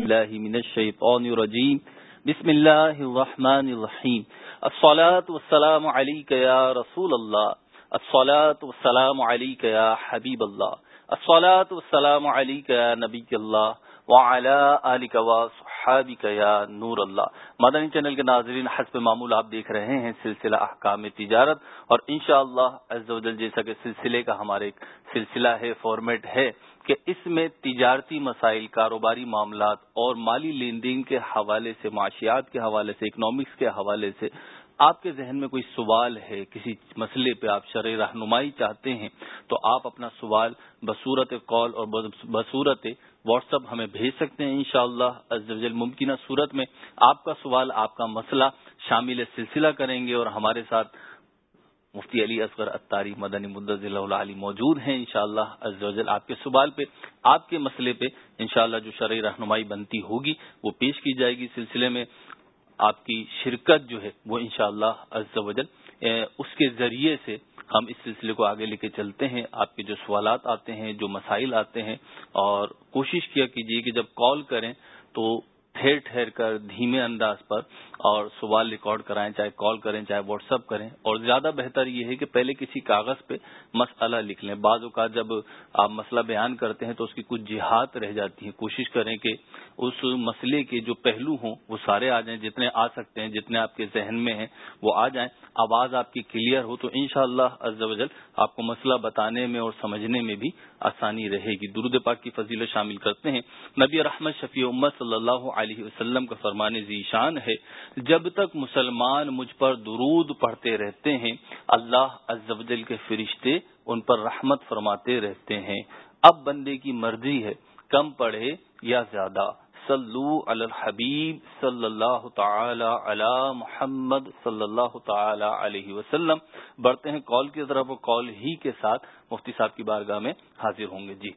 الله من الشيطان الرجيم. بسم الله الرحمن الرحيم. الصلاة والسلام عليك يا رسول الله. الصلاة والسلام عليك يا حبيب الله. الصلاة والسلام عليك يا نبي الله. وعلى آلك وصحابك يا نور اللہ مدنی چینل کے ناظرین، حسب معمول آپ دیکھ رہے ہیں سلسلہ احکام تجارت اور انشاءاللہ شاء اللہ جیسا کہ سلسلے کا ہمارے ایک سلسلہ ہے فارمیٹ ہے۔ کہ اس میں تجارتی مسائل، کاروباری معاملات اور مالی لین دین کے حوالے سے، معاشیات کے حوالے سے اکنامکس کے حوالے سے آپ کے ذہن میں کوئی سوال ہے، کسی مسئلے پہ آپ شرح رہنمائی چاہتے ہیں، تو آپ اپنا سوال بصورت کال اور بصورت واٹس اپ ہمیں بھیج سکتے ہیں انشاءاللہ شاء اللہ ممکنہ صورت میں آپ کا سوال، آپ کا مسئلہ شامل سلسلہ کریں گے اور ہمارے ساتھ مفتی علی اصغر اتاری مدنی مدض علی موجود ہیں، انشاءاللہ شاء اللہ آپ کے سوال پہ، آپ کے مسئلے پہ انشاءاللہ جو شرعی رہنمائی بنتی ہوگی وہ پیش کی جائے گی سلسلے میں، آپ کی شرکت جو ہے وہ انشاءاللہ شاء اللہ اس کے ذریعے سے ہم اس سلسلے کو آگے لے کے چلتے ہیں، آپ کے جو سوالات آتے ہیں، جو مسائل آتے ہیں، اور کوشش کیا کیجیے کہ جب کال کریں تو ٹھہر ٹھہر کر دھیمے انداز پر اور سوال ریکارڈ کرائیں، چاہے کال کریں، چاہے واٹس اپ کریں۔ اور زیادہ بہتر یہ ہے کہ پہلے کسی کاغذ پہ مسئلہ لکھ لیں۔ بعض اوقات جب آپ مسئلہ بیان کرتے ہیں تو اس کی کچھ جہاد رہ جاتی ہیں۔ کوشش کریں کہ اس مسئلے کے جو پہلو ہوں وہ سارے آ جائیں۔ جتنے آ سکتے ہیں، جتنے آپ کے ذہن میں ہیں وہ آ جائیں۔ آواز آپ کی کلیئر ہو تو ان شاء اللہ آپ کو مسئلہ بتانے میں اور سمجھنے میں بھی آسانی رہے گی۔ درود پاک کی فضیلت شامل کرتے ہیں۔ نبی رحمت شفیع امت صلی اللہ علیہ وسلم کا فرمان ذیشان ہے۔ جب تک مسلمان مجھ پر درود پڑھتے رہتے ہیں، اللہ عزوجل کے فرشتے ان پر رحمت فرماتے رہتے ہیں۔ اب بندے کی مرضی ہے کم پڑھے یا زیادہ۔ صلو علی الحبیب صلی اللہ تعالی علی محمد صلی اللہ تعالی علیہ وسلم۔ بڑھتے ہیں کال کی طرف کال ہی کے ساتھ مفتی صاحب کی بارگاہ میں حاضر ہوں گے۔ جی۔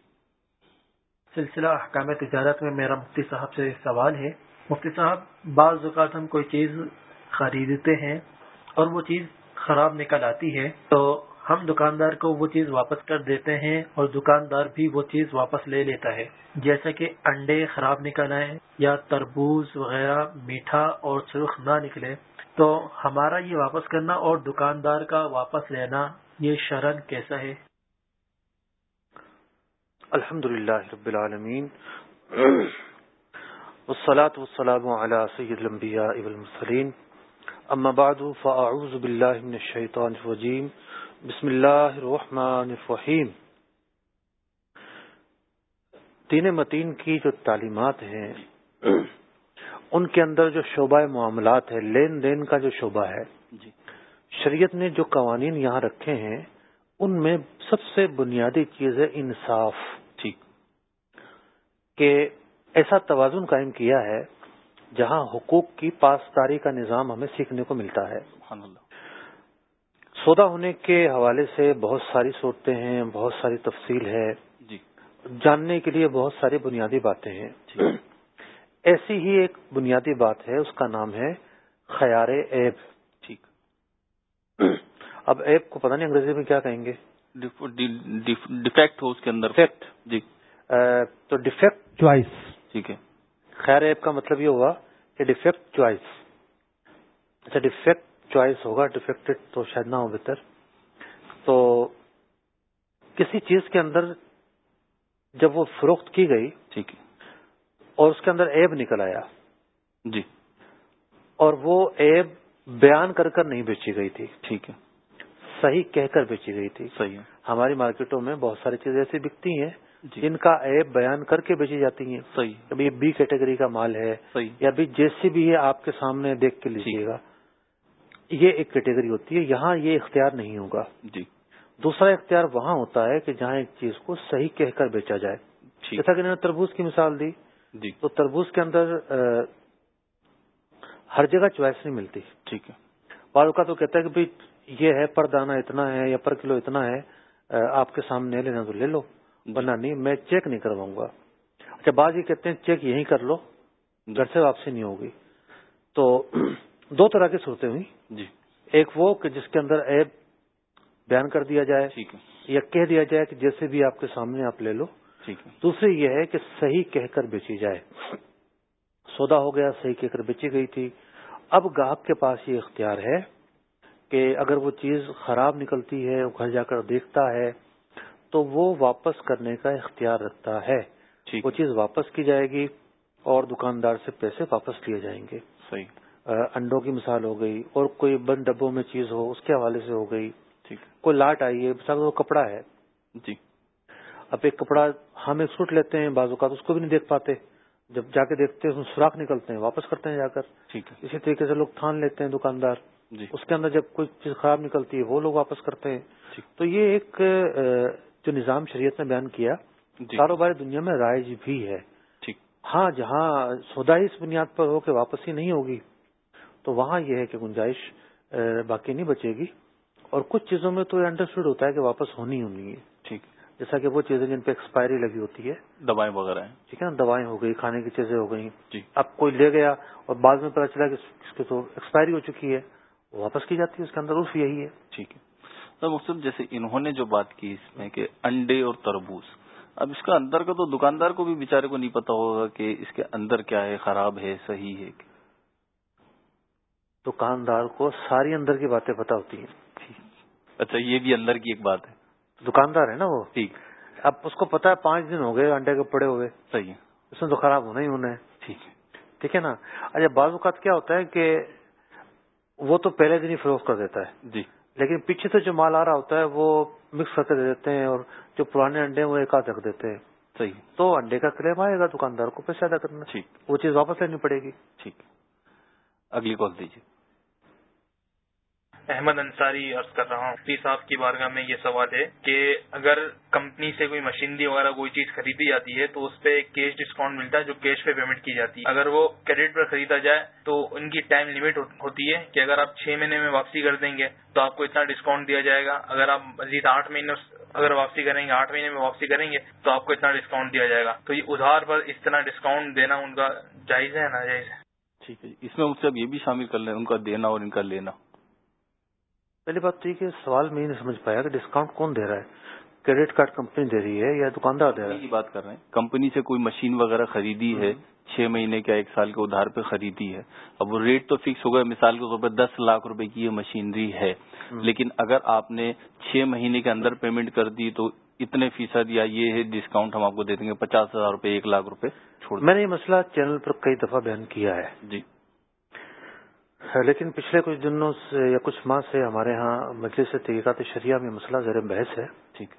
سلسلہ احکام تجارت میں میرا مفتی صاحب سے سوال ہے۔ مفتی صاحب، بعض اوقات ہم کوئی چیز خریدتے ہیں اور وہ چیز خراب نکل آتی ہے تو ہم دکاندار کو وہ چیز واپس کر دیتے ہیں اور دکاندار بھی وہ چیز واپس لے لیتا ہے۔ جیسا کہ انڈے خراب نکل آئے یا تربوز وغیرہ میٹھا اور سرخ نہ نکلے، تو ہمارا یہ واپس کرنا اور دکاندار کا واپس لینا یہ شرن کیسا ہے؟ الحمد للہ رب العالمین۔ والصلاة والسلام على سید الانبیاء والمسلین اما بعد، فاعوذ باللہ من الشیطان الرجیم۔ بسم اللہ الرحمن الرحیم۔ تین متین کی جو تعلیمات ہیں ان کے اندر جو شعبہ معاملات ہے لین دین کا جو شعبہ ہے جی۔ شریعت نے جو قوانین یہاں رکھے ہیں ان میں سب سے بنیادی چیز ہے انصاف۔ ٹھیک۔ کہ ایسا توازن قائم کیا ہے جہاں حقوق کی پاسداری کا نظام ہمیں سیکھنے کو ملتا ہے۔ سودا ہونے کے حوالے سے بہت ساری صورتیں ہیں بہت ساری تفصیل ہے۔ جی۔ جاننے کے لیے بہت ساری بنیادی باتیں ہیں۔ جی۔ ایسی ہی ایک بنیادی بات ہے اس کا نام ہے خیار ایب ٹھیک۔ اب ایب کو پتہ نہیں انگریزی میں کیا کہیں گے۔ ڈیفیکٹ ہو اس کے اندر۔ جی۔ تو ڈیفیکٹ چوائس ٹھیک ہے۔ خیر ایپ کا مطلب یہ ہوا کہ ڈیفیکٹ چوائس اچھا ڈیفیکٹ چوائس ہوگا ڈیفیکٹڈ تو شاید نہ ہو بہتر۔ تو کسی چیز کے اندر جب وہ فروخت کی گئی ٹھیک ہے۔ اور اس کے اندر ایب نکل آیا جی۔ اور وہ ایب بیان کر کر نہیں بیچی گئی تھی۔ ٹھیک ہے۔ صحیح کہہ کر بیچی گئی تھی۔ صحیح ہماری مارکیٹوں میں بہت ساری چیزیں ایسی بکتی ہیں جی۔ جن کا ایپ بیان کر کے بیچی جاتی ہیں۔ صحیح۔ ابھی بی کیٹیگری کا مال ہے صحیح۔ یا بھی جیسی بھی ہے آپ کے سامنے دیکھ کے لیجیے گا۔ یہ ایک کیٹیگری ہوتی ہے یہاں یہ اختیار نہیں ہوگا۔ جی۔ دوسرا اختیار وہاں ہوتا ہے کہ جہاں ایک چیز کو صحیح کہہ کر بیچا جائے۔ جیسا کہ میں نے تربوز کی مثال دی جی۔ تو تربوز کے اندر ہر جگہ چوائس نہیں ملتی۔ ٹھیک ہے۔ بعض کا تو کہتا ہے کہ یہ ہے پر دانا اتنا ہے یا پر کلو اتنا ہے آپ کے سامنے لینا تو لے لو۔ بنا نہیں میں چیک نہیں کرواؤں گا۔ اچھا بعض یہ کہتے ہیں چیک یہیں کر لو گھر سے واپسی نہیں ہوگی۔ تو دو طرح کی صورتیں ہوئی جی۔ ایک وہ کہ جس کے اندر ایپ بیان کر دیا جائے یا کہہ دیا جائے کہ جیسے بھی آپ کے سامنے آپ لے لو۔ دوسری یہ ہے کہ صحیح کہہ کر بیچی جائے۔ سودا ہو گیا صحیح کہہ کر بیچی گئی تھی۔ اب گاہک کے پاس یہ اختیار ہے کہ اگر وہ چیز خراب نکلتی ہے وہ گھر جا کر دیکھتا ہے تو وہ واپس کرنے کا اختیار رکھتا ہے۔ وہ چیز واپس کی جائے گی اور دکاندار سے پیسے واپس لیے جائیں گے۔ صحیح۔ انڈوں کی مثال ہو گئی اور کوئی بند ڈبوں میں چیز ہو اس کے حوالے سے ہو گئی۔ کوئی لاٹ آئی ہے وہ کپڑا ہے۔ جی۔ اب ایک کپڑا ہم ایک سوٹ لیتے ہیں بازو کا تو اس کو بھی نہیں دیکھ پاتے۔ جب جا کے دیکھتے ہیں سوراخ نکلتے ہیں واپس کرتے ہیں جا کر۔ اسی طریقے سے لوگ تھان لیتے ہیں دکاندار۔ جی۔ اس کے اندر جب کوئی چیز خراب نکلتی ہے وہ لوگ واپس کرتے ہیں۔ تو یہ ایک جو نظام شریعت نے بیان کیا جی۔ کاروباری دنیا میں رائج بھی ہے۔ ہاں جہاں سودا ہی اس بنیاد پر ہو کہ واپسی نہیں ہوگی تو وہاں یہ ہے کہ گنجائش باقی نہیں بچے گی۔ اور کچھ چیزوں میں تو انڈرسٹوڈ ہوتا ہے کہ واپس ہونی ہونی ہے۔ ٹھیک۔ جیسا کہ وہ چیزیں جن پہ ایکسپائری لگی ہوتی ہے۔ دوائیں وغیرہ ہیں۔ ٹھیک ہے نا؟ دوائیں ہو گئی کھانے کی چیزیں ہو گئی جی۔ اب کوئی لے گیا اور بعد میں پتا چلا کہ اس کی تو ایکسپائری ہو چکی ہے واپس کی جاتی ہے اس کے اندر عرف یہی ہے۔ ٹھیک ہے۔ تو مقصد جیسے انہوں نے جو بات کی اس میں کہ انڈے اور تربوز۔ اب اس کا اندر کا تو دکاندار کو بھی بےچارے کو نہیں پتا ہوگا کہ اس کے اندر کیا ہے خراب ہے صحیح ہے۔ دکاندار کو ساری اندر کی باتیں پتا ہوتی ہیں۔ اچھا یہ بھی اندر کی ایک بات ہے۔ دکاندار ہے نا وہ؟ ٹھیک۔ اب اس کو پتا ہے پانچ دن ہو گئے انڈے کے پڑے ہوئے صحیح ہے۔ اس میں تو خراب ہونا ہی ہونا ہے۔ ٹھیک ہے۔ ٹھیک ہے نا؟ اچھا بعض اوقات کیا ہوتا ہے کہ وہ تو پہلے دن ہی فروخت کر دیتا ہے۔ جی۔ لیکن پیچھے سے جو مال آ رہا ہوتا ہے وہ مکس کر کے دے دیتے ہیں اور جو پرانے انڈے ہیں وہ ایک آدھ رکھ دیتے ہیں۔ صحیح تو انڈے کا کلیم آئے گا دکاندار کو پیسہ ادا کرنا۔ ٹھیک۔ وہ چیز واپس لینی پڑے گی۔ ٹھیک۔ اگلی کال دیجیے۔ احمد انصاری عرض کر رہا ہوں۔ مفتی صاحب کی بارگاہ میں یہ سوال ہے کہ اگر کمپنی سے کوئی مشینری وغیرہ کوئی چیز خریدی جاتی ہے تو اس پہ کیش ڈسکاؤنٹ ملتا ہے جو کیش پہ پیمنٹ کی جاتی ہے۔ اگر وہ کریڈٹ پر خریدا جائے تو ان کی ٹائم لمٹ ہوتی ہے کہ اگر آپ چھ مہینے میں واپسی کر دیں گے تو آپ کو اتنا ڈسکاؤنٹ دیا جائے گا۔ اگر آپ مزید آٹھ مہینے اگر واپسی کریں گے، آٹھ مہینے میں واپسی کریں گے تو آپ کو اتنا ڈسکاؤنٹ دیا جائے گا۔ تو یہ ادھار پر اس طرح ڈسکاؤنٹ دینا ان کا جائز ہے ناجائز ہے؟ ٹھیک ہے جی۔ اس میں مجھ سے اب یہ بھی شامل کر لیں، ان کا دینا اور ان کا لینا۔ پہلی بات تو یہ کہ سوال میں نہیں سمجھ پایا کہ ڈسکاؤنٹ کون دے رہا ہے؟ کریڈٹ کارڈ کمپنی دے رہی ہے یا دکاندار دے رہا ہے؟ بات کر رہے ہیں۔ کمپنی سے کوئی مشین وغیرہ خریدی ہے چھ مہینے کا ایک سال کے ادھار پہ خریدی ہے۔ اب وہ ریٹ تو فکس ہو گیا مثال کے طور پہ دس لاکھ روپے کی یہ مشینری ہے۔ لیکن اگر آپ نے چھ مہینے کے اندر پیمنٹ کر دی تو اتنے فیصد یا یہ ہے ڈسکاؤنٹ ہم آپ کو دے دیں گے پچاس ہزار روپے ایک لاکھ روپے چھوڑ میں نے یہ مسئلہ چینل پر کئی دفعہ بیان کیا ہے۔ جی۔ لیکن پچھلے کچھ دنوں سے یا کچھ ماہ سے ہمارے ہاں مجلس سے تحقیقات شریعہ میں مسئلہ زیر بحث ہے۔ ٹھیک۔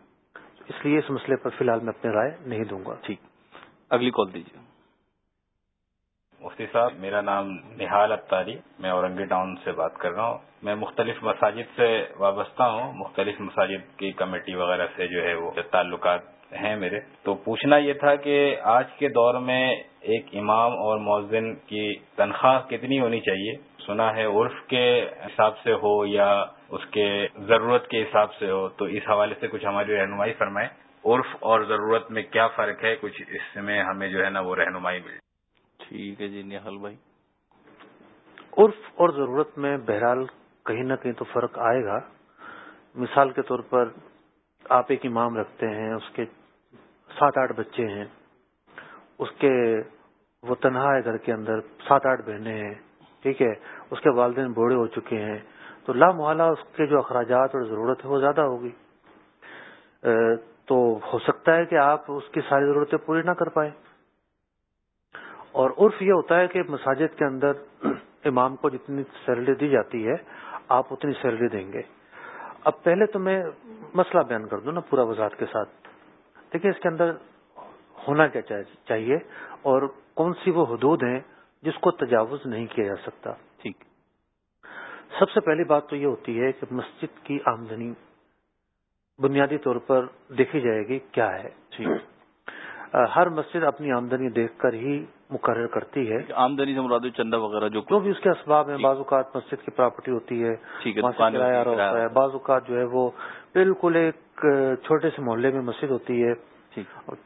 اس لیے اس مسئلے پر فی الحال میں اپنی رائے نہیں دوں گا۔ ٹھیک۔ اگلی کال دیجیے۔ مفتی صاحب میرا نام نہال اتاری میں اورنگی ٹاؤن سے بات کر رہا ہوں۔ میں مختلف مساجد سے وابستہ ہوں۔ مختلف مساجد کی کمیٹی وغیرہ سے جو ہے وہ تعلقات ہیں میرے۔ تو پوچھنا یہ تھا کہ آج کے دور میں ایک امام اور مؤذن کی تنخواہ کتنی ہونی چاہیے؟ سنا ہے عرف کے حساب سے ہو یا اس کے ضرورت کے حساب سے ہو تو اس حوالے سے کچھ ہماری رہنمائی فرمائے عرف اور ضرورت میں کیا فرق ہے؟ کچھ اس میں ہمیں جو ہے نا وہ رہنمائی مل ٹھیک ہے جی نہال بھائی۔ عرف اور ضرورت میں بہرحال کہیں نہ کہیں تو فرق آئے گا۔ مثال کے طور پر آپ ایک امام رکھتے ہیں اس کے سات آٹھ بچے ہیں اس کے وہ تنہا ہے گھر کے اندر سات آٹھ بہنیں ہیں۔ ٹھیک ہے، اس کے والدین بوڑھے ہو چکے ہیں۔ تو لا محالہ اس کے جو اخراجات اور ضرورت ہے وہ زیادہ ہوگی۔ تو ہو سکتا ہے کہ آپ اس کی ساری ضرورتیں پوری نہ کر پائیں۔ اور عرف یہ ہوتا ہے کہ مساجد کے اندر امام کو جتنی سیلری دی جاتی ہے، آپ اتنی سیلری دیں گے۔ اب پہلے تو میں مسئلہ بیان کر دوں نا پورا وضاحت کے ساتھ۔ دیکھیے اس کے اندر ہونا کیا چاہیے، اور کون سی وہ حدود ہیں جس کو تجاوز نہیں کیا جا سکتا۔ ٹھیک۔ سب سے پہلی بات تو یہ ہوتی ہے کہ مسجد کی آمدنی بنیادی طور پر دیکھی جائے گی کیا ہے۔ ٹھیک۔ ہر مسجد اپنی آمدنی دیکھ کر ہی مقرر کرتی ہے۔ آمدنی سے مراد چندہ وغیرہ جو بھی اس کے اسباب ہیں بعض اوقات مسجد کی پراپرٹی ہوتی ہے کرایہ ہوتا ہے بعض اوقات جو ہے وہ بالکل ایک چھوٹے سے محلے میں مسجد ہوتی ہے۔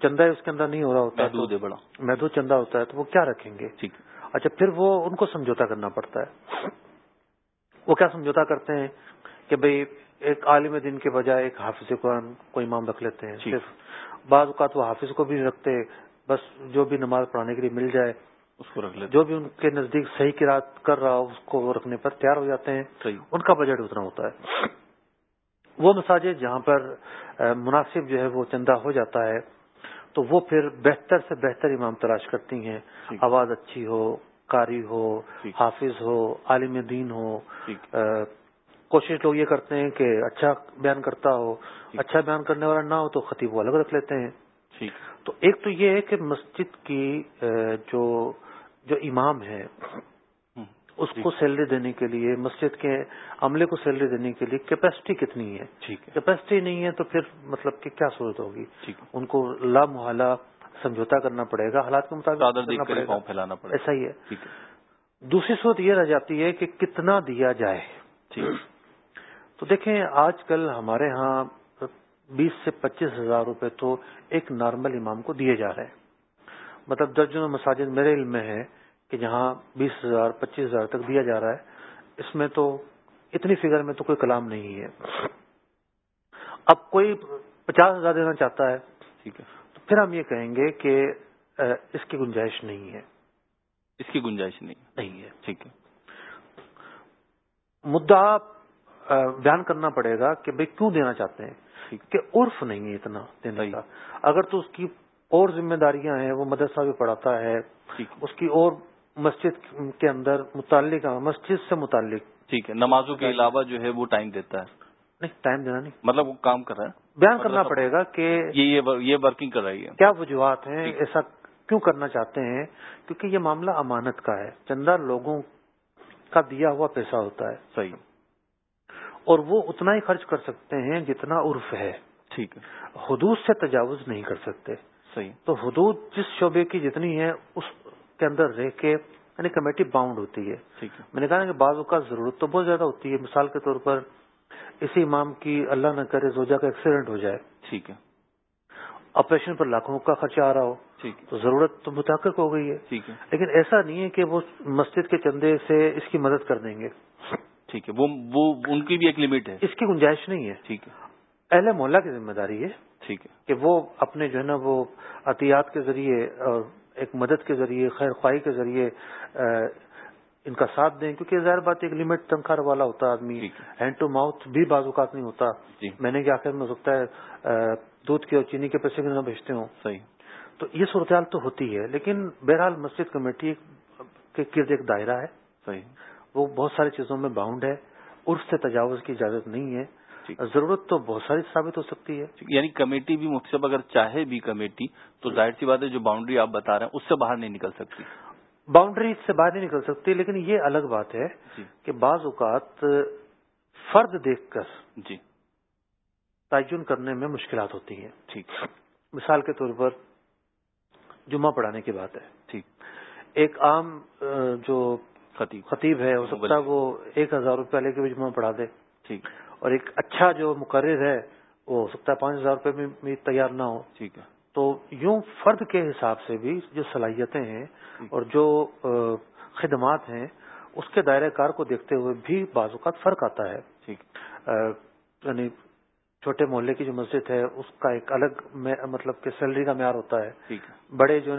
چندہ اس کے اندر نہیں ہو رہا ہوتا بڑا۔ محدود چندہ ہوتا ہے تو وہ کیا رکھیں گے؟ اچھا پھر وہ ان کو سمجھوتا کرنا پڑتا ہے۔ وہ کیا سمجھوتا کرتے ہیں کہ بھئی ایک عالم دن کے بجائے ایک حافظ قرآن کو امام رکھ لیتے ہیں۔ صرف بعض اوقات وہ حافظ کو بھی رکھتے بس جو بھی نماز پڑھانے کے لیے مل جائے اس کو رکھ لیتے جو بھی ان کے نزدیک صحیح کی رات کر رہا ہو اس کو رکھنے پر تیار ہو جاتے ہیں۔ صحیح۔ ان کا بجٹ اتنا ہوتا ہے۔ وہ مساجد جہاں پر مناسب جو ہے وہ چندہ ہو جاتا ہے۔ تو وہ پھر بہتر سے بہتر امام تلاش کرتی ہیں۔ آواز اچھی ہو قاری ہو حافظ ہو عالم دین ہو۔ کوشش لوگ یہ کرتے ہیں کہ اچھا بیان کرتا ہو اچھا بیان کرنے والا نہ ہو تو خطیب وہ الگ رکھ لیتے ہیں۔ تو ایک تو یہ ہے کہ مسجد کی جو جو امام ہے اس کو سیلری دینے کے لیے مسجد کے عملے کو سیلری دینے کے لیے کیپیسٹی کتنی ہے؟ کیپیسٹی نہیں ہے تو پھر مطلب کہ کیا صورت ہوگی؟ ان کو لا محالہ سمجھوتا کرنا پڑے گا حالات کے مطابق پھیلانا پڑے ایسا ہی ہے۔ دوسری صورت یہ رہ جاتی ہے کہ کتنا دیا جائے۔ تو دیکھیں آج کل ہمارے ہاں بیس سے پچیس ہزار روپے تو ایک نارمل امام کو دیے جا رہے ہیں۔ مطلب درجنوں مساجد میرے علم میں ہے کہ جہاں بیس ہزار پچیس ہزار تک دیا جا رہا ہے اس میں تو اتنی فگر میں تو کوئی کلام نہیں ہے۔ اب کوئی پچاس ہزار دینا چاہتا ہے ٹھیک ہے۔ تو پھر ہم یہ کہیں گے کہ اس کی گنجائش نہیں ہے۔ اس کی گنجائش نہیں۔ نہیں ہے۔ ٹھیک ہے۔ مدعا بیان کرنا پڑے گا کہ بھائی کیوں دینا چاہتے ہیں؟ کہ عرف نہیں ہے اتنا دینے کا۔ اگر تو اس کی اور ذمہ داریاں ہیں وہ مدرسہ بھی پڑھاتا ہے اس کی اور مسجد کے اندر متعلق مسجد سے متعلق۔ ٹھیک ہے نمازوں کے علاوہ جو ہے وہ ٹائم دیتا ہے۔ نہیں ٹائم دینا نہیں۔ مطلب وہ کام کر رہا ہے۔ بیان کرنا پڑے گا کہ یہ ورکنگ کر رہی ہے۔ کیا وجوہات ہیں؟ ایسا کیوں کرنا چاہتے ہیں؟ کیونکہ یہ معاملہ امانت کا ہے۔ چندہ لوگوں کا دیا ہوا پیسہ ہوتا ہے۔ صحیح۔ اور وہ اتنا ہی خرچ کر سکتے ہیں جتنا عرف ہے۔ ٹھیک۔ ہے حدود سے تجاوز نہیں کر سکتے۔ صحیح۔ تو حدود جس شعبے کی جتنی ہے اس کے اندر رہ کے یعنی کمیٹی باؤنڈ ہوتی ہے۔ ٹھیک ہے۔ میں نے کہا کہ بعض اوقات ضرورت تو بہت زیادہ ہوتی ہے مثال کے طور پر اسی امام کی اللہ نہ کرے زوجہ کا ایکسیڈنٹ ہو جائے۔ ٹھیک ہے۔ آپریشن پر لاکھوں کا خرچہ آ رہا ہو تو ضرورت تو متحقق ہو گئی ہے۔ لیکن ایسا نہیں ہے کہ وہ مسجد کے چندے سے اس کی مدد کر دیں گے۔ ٹھیک ہے۔ وہ ان کی بھی ایک لمٹ ہے۔ اس کی گنجائش نہیں ہے۔ ٹھیک ہے۔ اہل محلہ کی ذمہ داری ہے ٹھیک ہے۔ کہ وہ اپنے جو ہے نا وہ عطیات کے ذریعے ایک مدد کے ذریعے خیر خواہی کے ذریعے ان کا ساتھ دیں کیونکہ ظاہر بات ایک لمٹ تنخواہ والا ہوتا ہے آدمی ہینڈ ٹو ماؤتھ بھی بعض اوقات نہیں ہوتا۔ جی۔ میں نے کیا آخر میں سکتا ہے دودھ کے اور چینی کے پیسے بھی نہ بھیجتے ہوں۔ صحیح۔ تو یہ صورتحال تو ہوتی ہے لیکن بہرحال مسجد کمیٹی کے گرد ایک دائرہ ہے۔ صحیح۔ وہ بہت ساری چیزوں میں باؤنڈ ہے۔ عرف سے تجاوز کی اجازت نہیں ہے۔ ضرورت تو بہت ساری ثابت ہو سکتی ہے۔ یعنی کمیٹی بھی مختص اگر چاہے بھی کمیٹی تو ظاہر سی بات ہے جو باؤنڈری آپ بتا رہے ہیں اس سے باہر نہیں نکل سکتی۔ باؤنڈری سے باہر نہیں نکل سکتی لیکن یہ الگ بات ہے جی۔ کہ بعض اوقات فرد دیکھ کر جی۔ تعین کرنے میں مشکلات ہوتی ہیں۔ ٹھیک۔ مثال کے طور پر جمعہ پڑھانے کی بات ہے۔ ٹھیک۔ ایک عام جو خطیب۔ خطیب ہے ہو سکتا ہے وہ ایک ہزار روپیہ لے کے بھی جمعہ پڑھا دے۔ ٹھیک۔ اور ایک اچھا جو مقرر ہے وہ ہو سکتا ہے پانچ ہزار روپے میں تیار نہ ہو۔ ٹھیک ہے۔ تو یوں فرد کے حساب سے بھی جو صلاحیتیں ہیں اور جو خدمات ہیں اس کے دائرہ کار کو دیکھتے ہوئے بھی بعض اوقات فرق آتا ہے۔ ٹھیک۔ یعنی چھوٹے محلے کی جو مسجد ہے اس کا ایک الگ مطلب کہ سیلری کا معیار ہوتا ہے۔ بڑے جو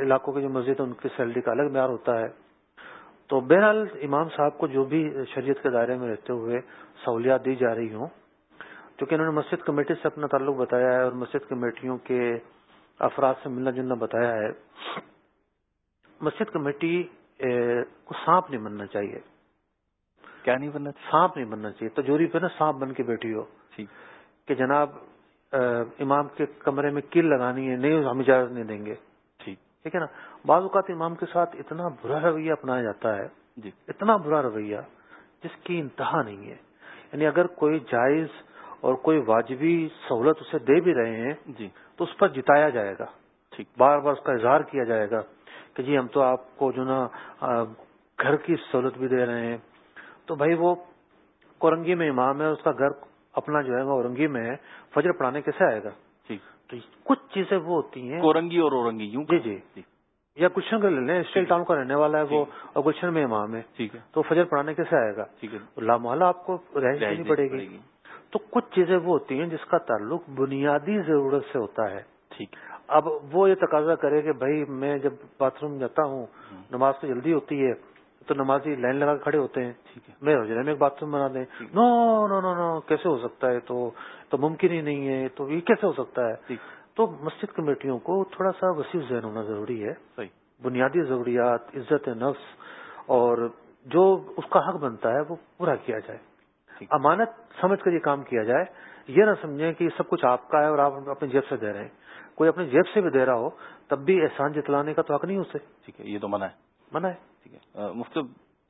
علاقوں کی جو مسجد ہے ان کی سیلری کا الگ معیار ہوتا ہے۔ تو بہرحال امام صاحب کو جو بھی شریعت کے دائرے میں رہتے ہوئے سہولیات دی جا رہی ہوں کیونکہ انہوں نے مسجد کمیٹی سے اپنا تعلق بتایا ہے اور مسجد کمیٹیوں کے افراد سے ملنا جلنا بتایا ہے۔ مسجد کمیٹی کو سانپ نہیں بننا چاہیے۔ کیا نہیں بننا سانپ نہیں بننا چاہیے۔ تجوری پہ نا سانپ بن کے بیٹھی ہو۔ کہ جناب امام کے کمرے میں کل لگانی ہے نہیں ہم اجازت نہیں دیں گے۔ ٹھیک ہے نا؟ بعض اوقات امام کے ساتھ اتنا برا رویہ اپنایا جاتا ہے جی۔ اتنا برا رویہ جس کی انتہا نہیں ہے۔ یعنی اگر کوئی جائز اور کوئی واجبی سہولت اسے دے بھی رہے ہیں جی۔ تو اس پر جتایا جائے گا۔ ٹھیک۔ بار بار اس کا اظہار کیا جائے گا کہ جی ہم تو آپ کو جو نا گھر کی سہولت بھی دے رہے ہیں۔ تو بھائی وہ کورنگی میں امام ہے اس کا گھر اپنا جو ہے وہ اورنگی میں ہے۔ فجر پڑھانے کیسے آئے گا؟ ٹھیک تو کچھ چیزیں وہ ہوتی ہیں کورنگی اور اورنگی یوں جی جی۔ یا گلشن کا لے لیں اسٹیل ٹاؤن کا رہنے والا ہے وہ اور گلشن میں امام ہے۔ ٹھیک ہے۔ تو فجر پڑھانے کیسے آئے گا؟ ٹھیک ہے۔ آپ کو رہائش دینی پڑے گی۔ تو کچھ چیزیں وہ ہوتی ہیں جس کا تعلق بنیادی ضرورت سے ہوتا ہے۔ ٹھیک۔ اب وہ یہ تقاضا کرے کہ بھائی میں جب باتھ روم جاتا ہوں نماز تو جلدی ہوتی ہے تو نمازی لائن لگا کے کھڑے ہوتے ہیں۔ ٹھیک ہے۔ میں روزانہ میں ایک باتھ روم بنا دیں۔ نو نو نو نو کیسے ہو سکتا ہے؟ تو تو ممکن ہی نہیں ہے تو یہ کیسے ہو سکتا ہے؟ تو مسجد کمیٹیوں کو تھوڑا سا وسیع ذہن ہونا ضروری ہے۔ بنیادی ضروریات عزت نفس اور جو اس کا حق بنتا ہے وہ پورا کیا جائے۔ امانت سمجھ کر یہ کام کیا جائے۔ یہ نہ سمجھیں کہ سب کچھ آپ کا ہے اور آپ اپنی جیب سے دے رہے ہیں۔ کوئی اپنی جیب سے بھی دے رہا ہو تب بھی احسان جتلانے کا تو حق نہیں اسے۔ ٹھیک ہے یہ تو منع ہے۔ منع ہے۔ ٹھیک ہے۔ مفت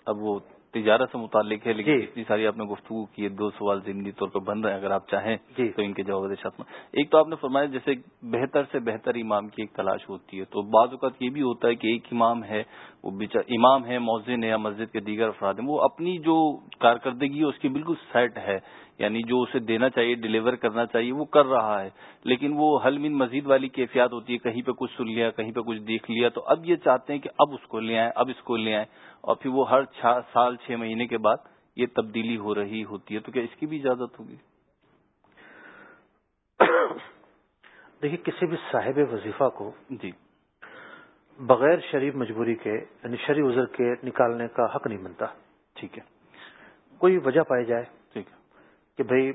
اب وہ تجارت سے متعلق ہے لیکن جی۔ اتنی ساری آپ نے گفتگو کی ہے دو سوال ضمنی طور پر بند رہے ہیں اگر آپ چاہیں جی۔ تو ان کے جواب میں ایک تو آپ نے فرمایا جیسے بہتر سے بہتر امام کی ایک تلاش ہوتی ہے تو بعض اوقات یہ بھی ہوتا ہے کہ ایک امام ہے وہ امام ہے موزن ہے یا مسجد کے دیگر افراد ہیں وہ اپنی جو کارکردگی ہے اس کی بالکل سیٹ ہے۔ یعنی جو اسے دینا چاہیے ڈلیور کرنا چاہیے وہ کر رہا ہے۔ لیکن وہ حل من مزید والی کیفیات ہوتی ہے کہیں پہ کچھ سن لیا کہیں پہ کچھ دیکھ لیا تو اب یہ چاہتے ہیں کہ اب اس کو لے آئیں اب اس کو لے آئیں۔ اور پھر وہ ہر سال چھ مہینے کے بعد یہ تبدیلی ہو رہی ہوتی ہے۔ تو کیا اس کی بھی اجازت ہوگی؟ دیکھیے کسی بھی صاحب وظیفہ کو جی۔ بغیر شریف مجبوری کے یعنی شریف عذر کے نکالنے کا حق نہیں بنتا ٹھیک ہے۔ کوئی وجہ پائی جائے ٹھیک ہے۔ کہ بھائی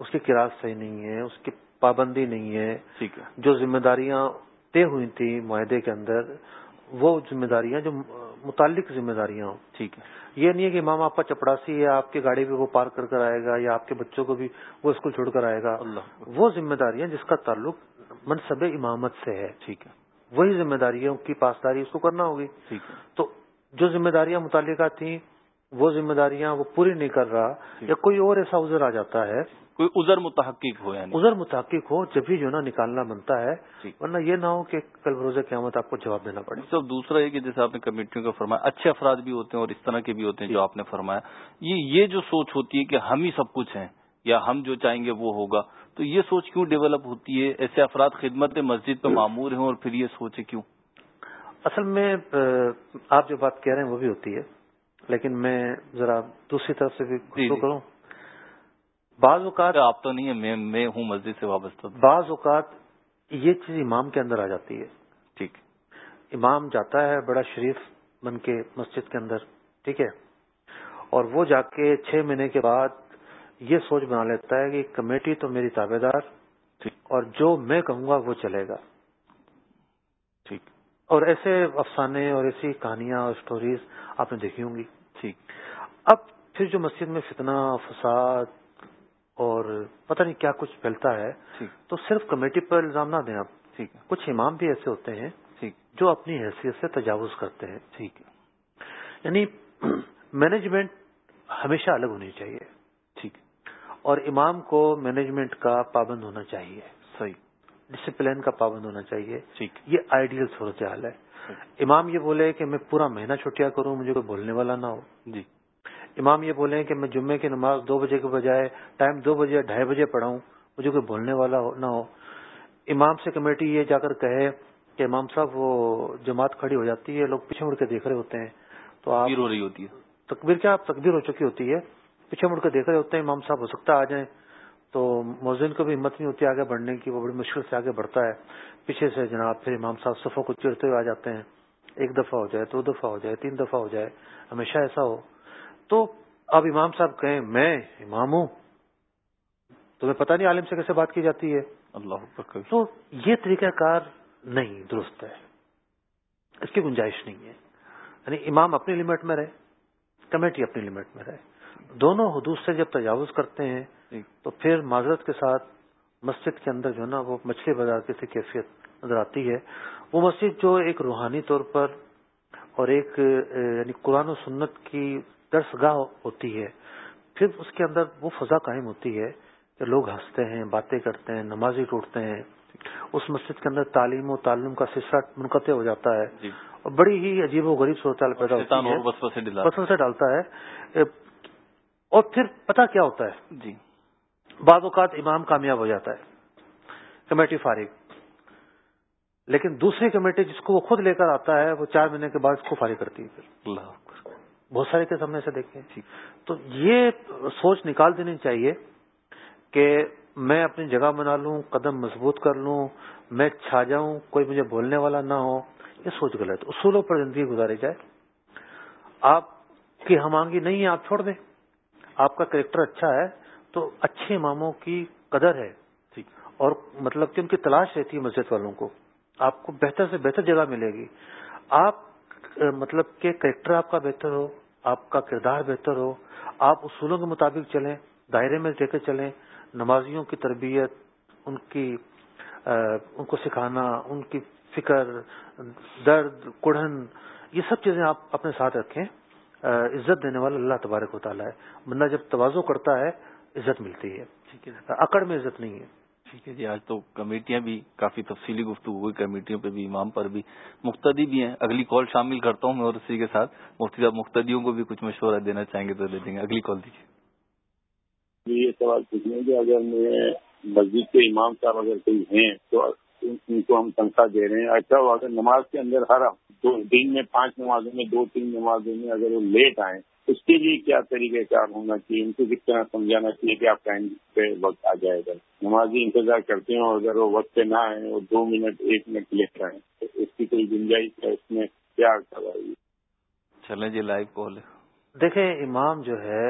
اس کی کراس صحیح نہیں ہے اس کی پابندی نہیں ہے۔ ٹھیک ہے۔ جو ذمہ داریاں طے ہوئی تھیں معاہدے کے اندر وہ ذمہ داریاں جو متعلق ذمہ داریاں ہوں۔ ٹھیک ہے۔ یہ نہیں ہے کہ امام آپ کا چپڑاسی ہے آپ کی گاڑی بھی وہ پارک کر کر آئے گا یا آپ کے بچوں کو بھی وہ اسکول چھوڑ کر آئے گا۔ اللہ۔ وہ ذمہ داریاں جس کا تعلق منصب امامت سے ہے۔ ٹھیک ہے۔ وہی ذمہ داریوں کی پاسداری اس کو کرنا ہوگی۔ تو جو ذمہ داریاں متعلقہ تھیں وہ ذمہ داریاں وہ پوری نہیں کر رہا۔ یا کوئی اور ایسا عذر آ جاتا ہے۔ کوئی ازر متحقق ہو یعنی۔ ازر متحقق ہو جب بھی جو نا نکالنا بنتا ہے۔ ورنہ یہ نہ ہو کہ کل بروز قیامت آپ کو جواب دینا پڑے۔ سب دوسرا یہ کہ جیسے آپ نے کمیٹیوں کا فرمایا اچھے افراد بھی ہوتے ہیں اور اس طرح کے بھی ہوتے ہیں جو آپ نے فرمایا۔ یہ یہ جو سوچ ہوتی ہے کہ ہم ہی سب کچھ ہیں یا ہم جو چاہیں گے وہ ہوگا۔ تو یہ سوچ کیوں ڈیولپ ہوتی ہے؟ ایسے افراد خدمت مسجد پہ معمور ہیں اور پھر یہ سوچے کیوں؟ اصل میں آپ جو بات کہہ رہے ہیں وہ بھی ہوتی ہے لیکن میں ذرا دوسری طرف سے بھی جی، جی۔ کروں۔ بعض اوقات آپ تو نہیں ہے میں ہوں مسجد سے وابستہ۔ بعض اوقات یہ چیز امام کے اندر آ جاتی ہے۔ ٹھیک۔ امام جاتا ہے بڑا شریف بن کے مسجد کے اندر ٹھیک ہے؟ اور وہ جا کے چھ مہینے کے بعد یہ سوچ بنا لیتا ہے کہ کمیٹی تو میری تابے دار اور جو میں کہوں گا وہ چلے گا۔ ٹھیک۔ اور ایسے افسانے اور ایسی کہانیاں اور اسٹوریز آپ نے دیکھی ہوں گی۔ ٹھیک۔ اب پھر جو مسجد میں فتنہ فساد اور پتہ نہیں کیا کچھ پھیلتا ہے تو صرف کمیٹی پر الزام نہ دیں آپ۔ ٹھیک۔ کچھ امام بھی ایسے ہوتے ہیں ٹھیک۔ جو اپنی حیثیت سے تجاوز کرتے ہیں۔ ٹھیک۔ یعنی مینجمنٹ ہمیشہ الگ ہونی چاہیے۔ اور امام کو مینجمنٹ کا پابند ہونا چاہیے۔ صحیح۔ ڈسپلین کا پابند ہونا چاہیے۔ ٹھیک۔ یہ آئیڈیل صورتحال ہے۔ امام یہ بولے کہ میں پورا مہینہ چھٹیاں کروں مجھے کوئی بولنے والا نہ ہو۔ جی۔ امام یہ بولے کہ میں جمعے کی نماز دو بجے کے بجائے ٹائم دو بجے ڈھائی بجے پڑھاؤں مجھے کوئی بولنے والا نہ ہو۔ امام سے کمیٹی یہ جا کر کہے کہ امام صاحب وہ جماعت کھڑی ہو جاتی ہے لوگ پیچھے مڑ کے دیکھ رہے ہوتے ہیں۔ تو آپ ہو رہی ہوتی ہے۔ تقبیر کیا؟ آپ تقبیر ہو چکی ہوتی ہے۔ پیچھے مڑ کے دیکھ رہے ہوتے ہیں امام صاحب ہو سکتا آ جائیں تو موزن کو بھی ہمت نہیں ہوتی آگے بڑھنے کی وہ بڑی مشکل سے آگے بڑھتا ہے۔ پیچھے سے جناب پھر امام صاحب صفوں کو چڑھتے ہوئے آ جاتے ہیں۔ ایک دفعہ ہو جائے دو دفعہ ہو جائے تین دفعہ ہو جائے ہمیشہ ایسا ہو۔ تو اب امام صاحب کہیں میں امام ہوں۔ تمہیں پتہ نہیں عالم سے کیسے بات کی جاتی ہے۔ اللہ تو یہ طریقہ کار نہیں درست ہے۔ اس کی گنجائش نہیں ہے۔ یعنی امام اپنی لمٹ میں رہے کمیٹی اپنی لمٹ میں رہے۔ دونوں حدود سے جب تجاوز کرتے ہیں جی۔ تو پھر معذرت کے ساتھ مسجد کے اندر جو ہے نا وہ مچھلی بازار کی کیفیت نظر آتی ہے۔ وہ مسجد جو ایک روحانی طور پر اور ایک یعنی قرآن و سنت کی درس گاہ ہوتی ہے پھر اس کے اندر وہ فضا قائم ہوتی ہے کہ لوگ ہنستے ہیں باتیں کرتے ہیں نمازی ٹوٹتے ہیں۔ اس مسجد کے اندر تعلیم و تعلم کا سلسلہ منقطع ہو جاتا ہے جی۔ اور بڑی ہی عجیب و غریب صورتحال پیدا ہوتی ہے۔ سے ڈالتا ہے۔ اور پھر پتہ کیا ہوتا ہے؟ جی۔ بعض اوقات امام کامیاب ہو جاتا ہے کمیٹی فارغ۔ لیکن دوسری کمیٹی جس کو وہ خود لے کر آتا ہے وہ چار مہینے کے بعد اس کو فارغ کرتی ہے اللہ بہت سارے کیس ہم نے ایسے دیکھے۔ تو یہ سوچ نکال دینی چاہیے کہ میں اپنی جگہ بنا لوں قدم مضبوط کر لوں میں چھا جاؤں کوئی مجھے بولنے والا نہ ہو۔ یہ سوچ غلط۔ اصولوں پر زندگی گزاری جائے۔ آپ کی ہمانگی نہیں ہے آپ چھوڑ دیں۔ آپ کا کریکٹر اچھا ہے تو اچھے اماموں کی قدر ہے۔ اور مطلب کہ ان کی تلاش رہتی ہے مسجد والوں کو۔ آپ کو بہتر سے بہتر جگہ ملے گی۔ آپ مطلب کہ کریکٹر آپ کا بہتر ہو آپ کا کردار بہتر ہو آپ اصولوں کے مطابق چلیں دائرے میں لے کے چلیں نمازیوں کی تربیت ان کی ان کو سکھانا ان کی فکر درد کڑھن یہ سب چیزیں آپ اپنے ساتھ رکھیں۔ عزت دینے والا اللہ تبارک و تعالیٰ ہے۔ بندہ جب توازو کرتا ہے عزت ملتی ہے۔ اکڑ میں عزت نہیں ہے۔ ٹھیک ہے جی آج تو کمیٹیاں بھی کافی تفصیلی گفتگو ہوئی کمیٹیوں پہ بھی امام پر بھی۔ مقتدی بھی ہیں۔ اگلی کال شامل کرتا ہوں میں اور اسی کے ساتھ۔ مفتی صاحب مقتدیوں کو بھی کچھ مشورہ دینا چاہیں گے تو دے دیں گے۔ اگلی کال دیجیے۔ یہ سوال پوچھنے کہ اگر میں مسجد کے امام صاحب اگر کوئی ہیں تو ان کو ہم تنخواہ دے رہے ہیں۔ اچھا اگر نماز کے اندر ہر دو دن میں پانچ نمازوں میں دو تین نمازوں میں اگر وہ لیٹ آئیں اس کے لیے کیا طریقہ کار ہونا چاہیے؟ ان کو کس طرح سمجھانا چاہیے کہ آپ ٹائم پہ وقت آ جائے گا؟ نمازی انتظار کرتے ہیں اگر وہ وقت پہ نہ آئے وہ دو منٹ ایک منٹ لیٹ آئے تو اس کی کوئی گنجائش ہے؟ اس میں کیا کروائی چلیں جی لائیو کال دیکھیں امام جو ہے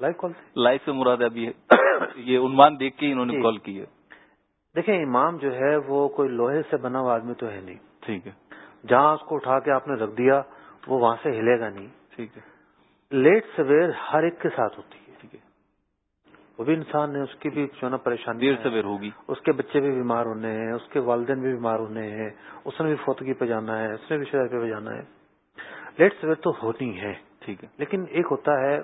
لائیو کال لائیو سے مراد ابھی یہ عنوان دیکھ کے انہوں نے کال جی۔ کی ہے۔ دیکھیں امام جو ہے وہ کوئی لوہے سے بنا ہوا آدمی تو ہے نہیں۔ ٹھیک ہے۔ جہاں اس کو اٹھا کے آپ نے رکھ دیا وہ وہاں سے ہلے گا نہیں۔ ٹھیک ہے۔ لیٹ سویر ہر ایک کے ساتھ ہوتی ہے۔ ٹھیک ہے۔ وہ بھی انسان ہے اس کی بھی جو نا پریشانی دیر سویر ہوگی۔ اس کے بچے بھی بیمار ہونے ہیں اس کے والدین بھی بیمار ہونے ہیں اس نے بھی فوتگی پہ جانا ہے اس نے بھی شہر پہ جانا ہے۔ لیٹ سویر تو ہونی ہے۔ ٹھیک ہے۔ لیکن ایک ہوتا ہے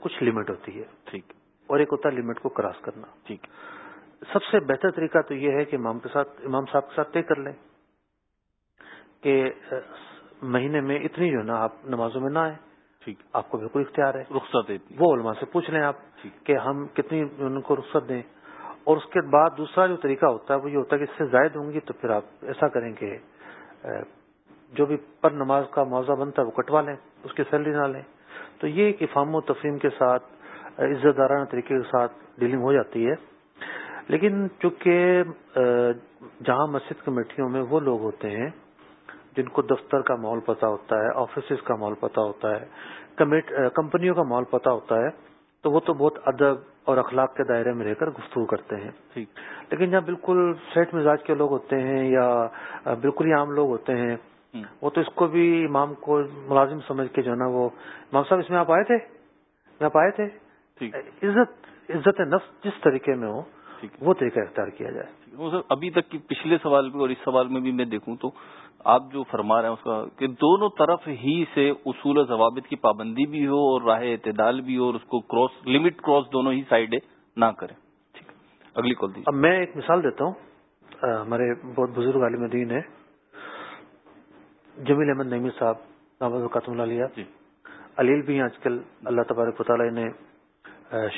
کچھ لمٹ ہوتی ہے۔ ٹھیک۔ اور ایک ہوتا ہے لمٹ کو کراس کرنا۔ ٹھیک۔ سب سے بہتر طریقہ تو یہ ہے کہ امام کے ساتھ امام صاحب کے ساتھ طے کر لیں۔ کہ مہینے میں اتنی جو ہے نا آپ نمازوں میں نہ آئے ٹھیک۔ آپ کو بالکل اختیار ہے۔ رخصت وہ علماء سے پوچھ لیں آپ کہ ہم کتنی ان کو رخصت دیں۔ اور اس کے بعد دوسرا جو طریقہ ہوتا ہے وہ یہ ہوتا ہے کہ اس سے زائد ہوں گی تو پھر آپ ایسا کریں کہ جو بھی پر نماز کا معاوضہ بنتا ہے وہ کٹوا لیں اس کی سیلری نہ لیں۔ تو یہ ایک افام و تفہیم کے ساتھ عزت دارانہ طریقے کے ساتھ ڈیلنگ ہو جاتی ہے۔ لیکن چونکہ جہاں مسجد کمیٹیوں میں وہ لوگ ہوتے ہیں جن کو دفتر کا ماحول پتا ہوتا ہے آفیسز کا ماحول پتا ہوتا ہے کمپنیوں کا ماحول پتا ہوتا ہے تو وہ تو بہت ادب اور اخلاق کے دائرے میں رہ کر گفتگو کرتے ہیں۔ لیکن جہاں بالکل سیٹ مزاج کے لوگ ہوتے ہیں یا بالکل ہی عام لوگ ہوتے ہیں وہ تو اس کو بھی امام کو ملازم سمجھ کے جو ہے نا وہ امام صاحب اس میں آپ آئے تھے؟ آپ آئے تھے؟ عزت عزت نفس جس طریقے میں ہو وہ طریقہ اختیار کیا جائے۔ ابھی تک کی پچھلے سوال بھی اور اس سوال میں بھی میں دیکھوں تو آپ جو فرما رہے ہیں اس کا کہ دونوں طرف ہی سے اصول و ضوابط کی پابندی بھی ہو اور راہ اعتدال بھی ہو اور اس کو کراس لمٹ کراس دونوں ہی سائڈ نہ کریں۔ ٹھیک۔ اگلی کال دی اب میں ایک مثال دیتا ہوں۔ ہمارے بہت بزرگ عالم دین ہے جمیل احمد نعمی صاحب نواز قاتم اللہ جی۔ علیل بھی آج کل۔ اللہ تبارک تعالیٰ نے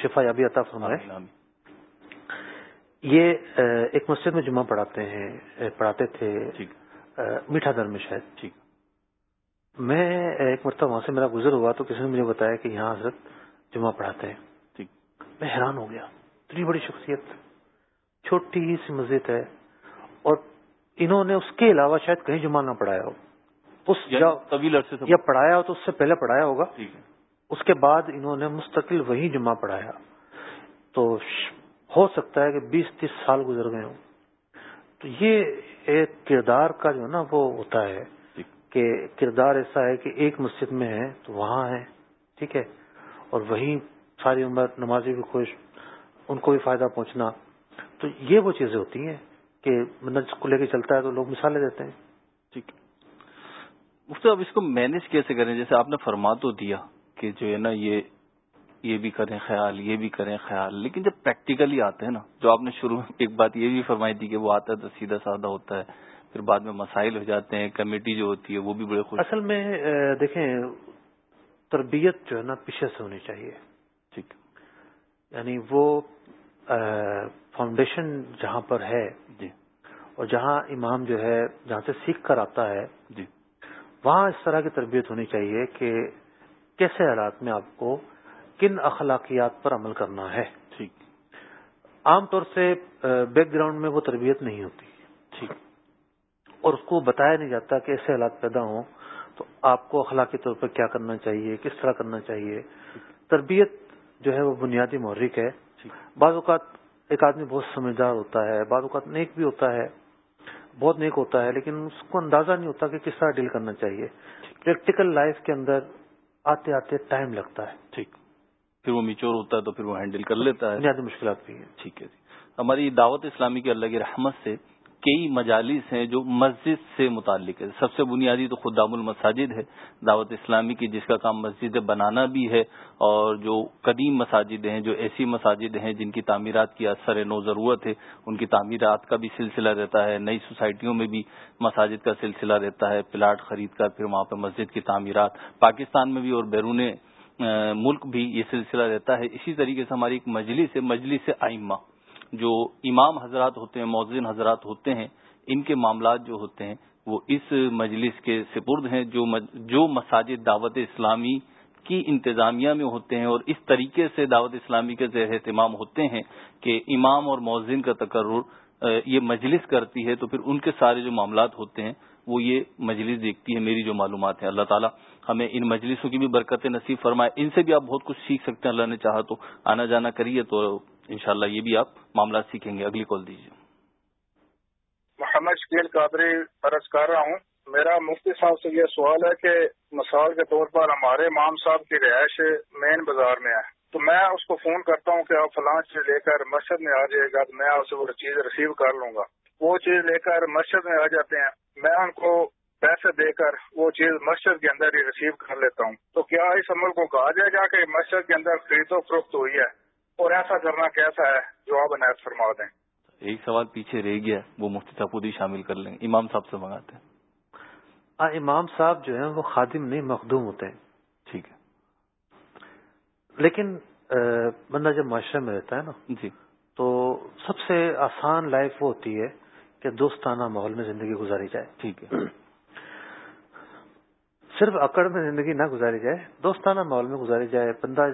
شفا یابی عطا فرمائے۔ یہ ایک مسجد میں جمعہ پڑھاتے ہیں پڑھاتے تھے میٹھا در میں شاید۔ ٹھیک۔ میں ایک مرتبہ وہاں سے میرا گزر ہوا تو کسی نے مجھے بتایا کہ یہاں حضرت جمعہ پڑھاتے ہیں۔ ٹھیک۔ میں حیران ہو گیا۔ اتنی بڑی شخصیت چھوٹی سی مسجد ہے۔ اور انہوں نے اس کے علاوہ شاید کہیں جمعہ نہ پڑھایا ہو۔ اس یا پڑھایا ہو تو اس سے پہلے پڑھایا ہوگا۔ اس کے بعد انہوں نے مستقل وہی جمعہ پڑھایا۔ تو ہو سکتا ہے کہ بیس تیس سال گزر گئے ہوں۔ تو یہ ایک کردار کا جو ہے نا وہ ہوتا ہے کہ کردار ایسا ہے کہ ایک مسجد میں ہے تو وہاں ہے ٹھیک ہے؟ اور وہیں ساری عمر نمازی بھی خوش ان کو بھی فائدہ پہنچنا۔ تو یہ وہ چیزیں ہوتی ہیں کہ جس کو لے کے چلتا ہے تو لوگ مثالیں دیتے ہیں۔ ٹھیک۔ مفتی اب اس کو مینج کیسے کریں؟ جیسے آپ نے فرما تو دیا کہ جو ہے نا یہ یہ بھی کریں خیال یہ بھی کریں خیال۔ لیکن جب پریکٹیکلی آتے ہیں نا جو آپ نے شروع میں ایک بات یہ بھی فرمائی تھی کہ وہ آتا ہے تو سیدھا سادہ ہوتا ہے پھر بعد میں مسائل ہو جاتے ہیں کمیٹی جو ہوتی ہے وہ بھی بڑے خوش۔ اصل میں دیکھیں تربیت جو ہے نا پیچھے سے ہونی چاہیے۔ ٹھیک۔ یعنی وہ فاؤنڈیشن جہاں پر ہے جی۔ اور جہاں امام جو ہے جہاں سے سیکھ کر آتا ہے جی۔ وہاں اس طرح کی تربیت ہونی چاہیے کہ کیسے حالات میں آپ کو کن اخلاقیات پر عمل کرنا ہے؟ ٹھیک۔ عام طور سے بیک گراؤنڈ میں وہ تربیت نہیں ہوتی۔ ٹھیک۔ اور اس کو بتایا نہیں جاتا کہ ایسے حالات پیدا ہوں تو آپ کو اخلاقی طور پر کیا کرنا چاہیے کس طرح کرنا چاہیے؟ تربیت جو ہے وہ بنیادی محرک ہے۔ بعض اوقات ایک آدمی بہت سمجھدار ہوتا ہے بعض اوقات نیک بھی ہوتا ہے بہت نیک ہوتا ہے لیکن اس کو اندازہ نہیں ہوتا کہ کس طرح ڈیل کرنا چاہیے۔ پریکٹیکل لائف کے اندر آتے آتے ٹائم لگتا ہے۔ ٹھیک۔ پھر وہ میچور ہوتا ہے تو پھر وہ ہینڈل کر لیتا ہے۔ بنیادی مشکلات بھی ہیں۔ ٹھیک ہے جی۔ ہماری دعوت اسلامی کی اللہ کی رحمت سے کئی مجالس ہیں جو مسجد سے متعلق ہے سب سے بنیادی تو خدام المساجد ہے۔ دعوت اسلامی کی جس کا کام مسجد بنانا بھی ہے اور جو قدیم مساجد ہیں جو ایسی مساجد ہیں جن کی تعمیرات کی اثر نو ضرورت ہے ان کی تعمیرات کا بھی سلسلہ رہتا ہے۔ نئی سوسائٹیوں میں بھی مساجد کا سلسلہ رہتا ہے۔ پلاٹ خرید کر پھر وہاں پہ مسجد کی تعمیرات۔ پاکستان میں بھی اور بیرون ملک بھی یہ سلسلہ رہتا ہے۔ اسی طریقے سے ہماری ایک مجلس ہے، مجلس آئمہ جو امام حضرات ہوتے ہیں موزن حضرات ہوتے ہیں، ان کے معاملات جو ہوتے ہیں، وہ اس مجلس کے سپرد ہیں۔ جو جو مساجد دعوت اسلامی کی انتظامیہ میں ہوتے ہیں اور اس طریقے سے دعوت اسلامی کے زیر اہتمام ہوتے ہیں کہ امام اور مؤذن کا تقرر یہ مجلس کرتی ہے تو پھر ان کے سارے جو معاملات ہوتے ہیں وہ یہ مجلس دیکھتی ہے، میری جو معلومات ہیں اللہ تعالیٰ ہمیں ان مجلسوں کی بھی برکت نصیب فرمائے۔ ان سے بھی آپ بہت کچھ سیکھ سکتے ہیں۔ اللہ نے چاہا تو آنا جانا کریے تو انشاءاللہ یہ بھی آپ معاملات سیکھیں گے۔ اگلی کال دیجیے۔ محمد شکیل قادری، عرض کر رہا ہوں، میرا مفتی صاحب سے یہ سوال ہے کہ مثال کے طور پر ہمارے امام صاحب کی رہائش مین بازار میں ہے۔ تو میں اس کو فون کرتا ہوں کہ آپ فلاں چیز لے کر مسجد میں آ جائے گا، تو میں آپ سے وہ چیز ریسیو کر لوں گا۔ وہ چیز لے کر مسجد میں آ جاتے ہیں۔ میں ان کو پیسے دے کر وہ چیز مسجد کے اندر ہی ریسیو کر لیتا ہوں۔ تو کیا اس عمل کو کہا جائے گا کہ مسجد کے اندر خرید و فروخت ہوئی ہے اور ایسا کرنا کیسا ہے؟ جو آپ عنایت فرما دیں۔ ایک سوال پیچھے رہ گیا وہ مفتی صاحب خود ہی شامل کر لیں۔ امام صاحب سے منگاتے ہیں۔ ہاں امام صاحب جو ہیں وہ خادم نہیں مخدوم ہوتے ہیں۔ ٹھیک ہے۔ لیکن بندہ جب معاشرے میں رہتا ہے نا جی۔ تو سب سے آسان لائف وہ ہوتی ہے کہ دوستانہ ماحول میں زندگی گزاری جائے۔ ٹھیک ہے۔ صرف اکڑ میں زندگی نہ گزاری جائے دوستانہ ماحول میں گزاری جائے۔ بندہ